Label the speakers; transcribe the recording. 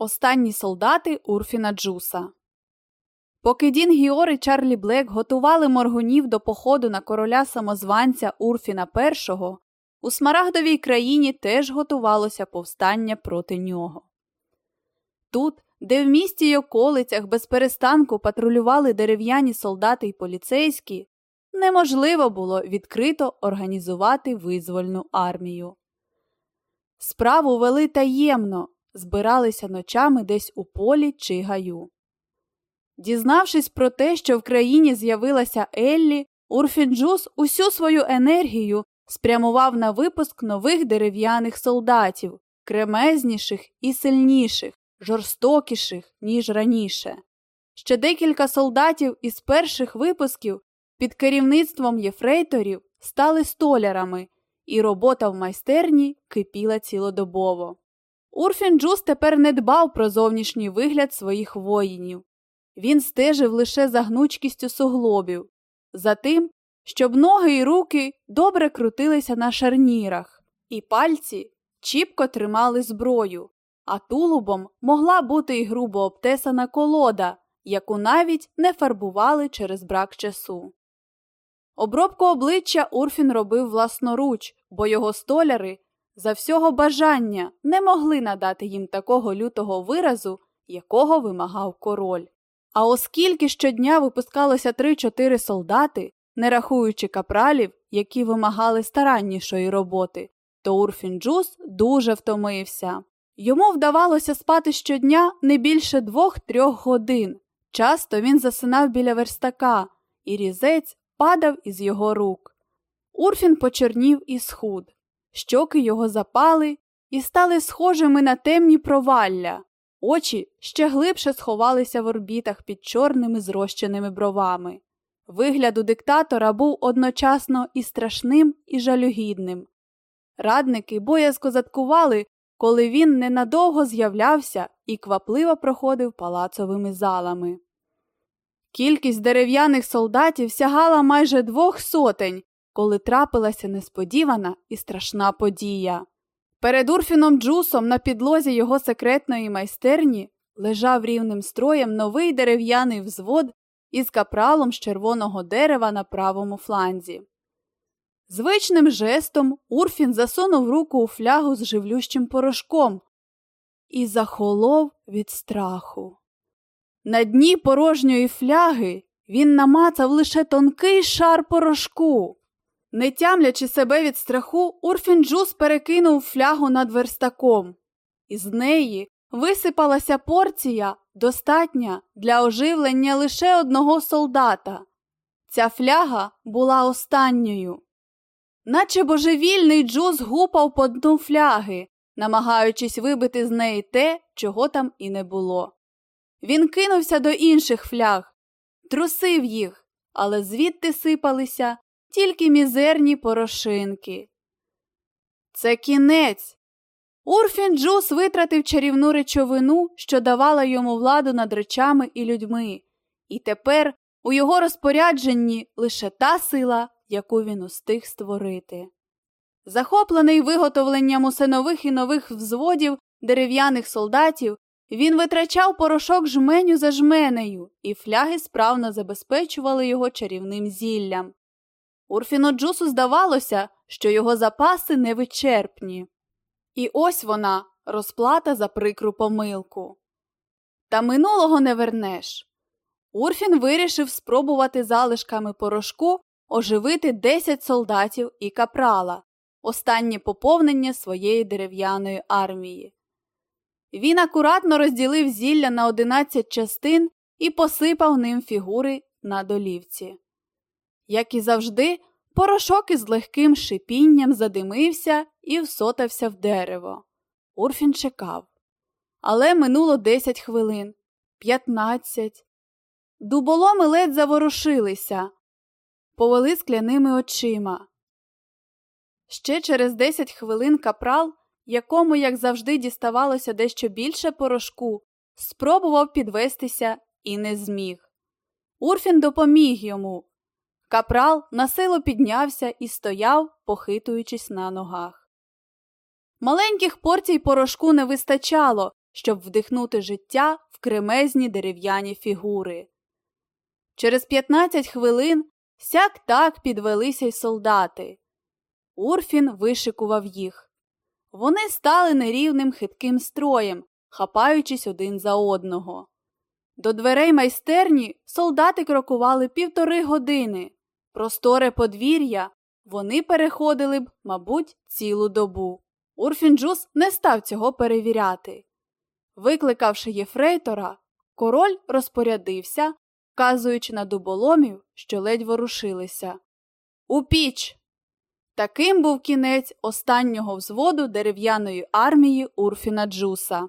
Speaker 1: Останні солдати Урфіна Джуса. Поки Дін Гіор і Чарлі Блек готували моргунів до походу на короля самозванця Урфіна І, у Смарагдовій країні теж готувалося повстання проти нього. Тут, де в місті й околицях без перестанку патрулювали дерев'яні солдати й поліцейські, неможливо було відкрито організувати визвольну армію. Справу вели таємно, збиралися ночами десь у полі чи гаю. Дізнавшись про те, що в країні з'явилася Еллі, Урфінджус усю свою енергію спрямував на випуск нових дерев'яних солдатів, кремезніших і сильніших, жорстокіших, ніж раніше. Ще декілька солдатів із перших випусків під керівництвом єфрейторів стали столярами, і робота в майстерні кипіла цілодобово. Урфін Джус тепер не дбав про зовнішній вигляд своїх воїнів. Він стежив лише за гнучкістю суглобів, за тим, щоб ноги й руки добре крутилися на шарнірах, і пальці чіпко тримали зброю, а тулубом могла бути й грубо обтесана колода, яку навіть не фарбували через брак часу. Обробку обличчя Урфін робив власноруч, бо його столяри за всього бажання не могли надати їм такого лютого виразу, якого вимагав король. А оскільки щодня випускалося 3-4 солдати, не рахуючи капралів, які вимагали стараннішої роботи, то Урфін Джус дуже втомився. Йому вдавалося спати щодня не більше двох-трьох годин. Часто він засинав біля верстака, і різець падав із його рук. Урфін почернів і схуд. Щоки його запали і стали схожими на темні провалля, очі ще глибше сховалися в орбітах під чорними зрощеними бровами. Вигляд у диктатора був одночасно і страшним, і жалюгідним. Радники боязко заткували, коли він ненадовго з'являвся і квапливо проходив палацовими залами. Кількість дерев'яних солдатів сягала майже двох сотень, коли трапилася несподівана і страшна подія. Перед Урфіном Джусом на підлозі його секретної майстерні лежав рівним строєм новий дерев'яний взвод із капралом з червоного дерева на правому фланзі. Звичним жестом Урфін засунув руку у флягу з живлющим порошком і захолов від страху. На дні порожньої фляги він намацав лише тонкий шар порошку. Не тямлячи себе від страху, Урфін Джус перекинув флягу над верстаком. Із неї висипалася порція, достатня для оживлення лише одного солдата. Ця фляга була останньою. Наче божевільний Джус гупав по дну фляги, намагаючись вибити з неї те, чого там і не було. Він кинувся до інших фляг, трусив їх, але звідти сипалися тільки мізерні порошинки. Це кінець. Урфін Джус витратив чарівну речовину, що давала йому владу над речами і людьми, і тепер у його розпорядженні лише та сила, яку він устиг створити. Захоплений виготовленням усе нових і нових взводів дерев'яних солдатів, він витрачав порошок жменю за жменею, і фляги справно забезпечували його чарівним зіллям. Урфіно Джусу здавалося, що його запаси невичерпні. І ось вона, розплата за прикру помилку. Та минулого не вернеш. Урфін вирішив спробувати залишками порошку оживити 10 солдатів і капрала, останнє поповнення своєї дерев'яної армії. Він акуратно розділив зілля на 11 частин і посипав ним фігури на долівці. Як і завжди, порошок із легким шипінням задимився і всотався в дерево. Урфін чекав. Але минуло 10 хвилин, 15. Дуболоми ледь заворушилися, повели скляними очима. Ще через 10 хвилин капрал, якому, як завжди, діставалося дещо більше порошку, спробував підвестися і не зміг. Урфін допоміг йому, Капрал насилу піднявся і стояв, похитуючись на ногах. Маленьких порцій порошку не вистачало, щоб вдихнути життя в кремезні дерев'яні фігури. Через 15 хвилин сяк так підвелися й солдати. Урфін вишикував їх. Вони стали нерівним хитким строєм, хапаючись один за одного. До дверей майстерні солдати крокували півтори години. Просторе подвір'я вони переходили б, мабуть, цілу добу. Урфінджус не став цього перевіряти. Викликавши єфрейтора, король розпорядився, вказуючи на дуболомів, що ледь ворушилися. У піч! Таким був кінець останнього взводу дерев'яної армії Урфіна Джуса.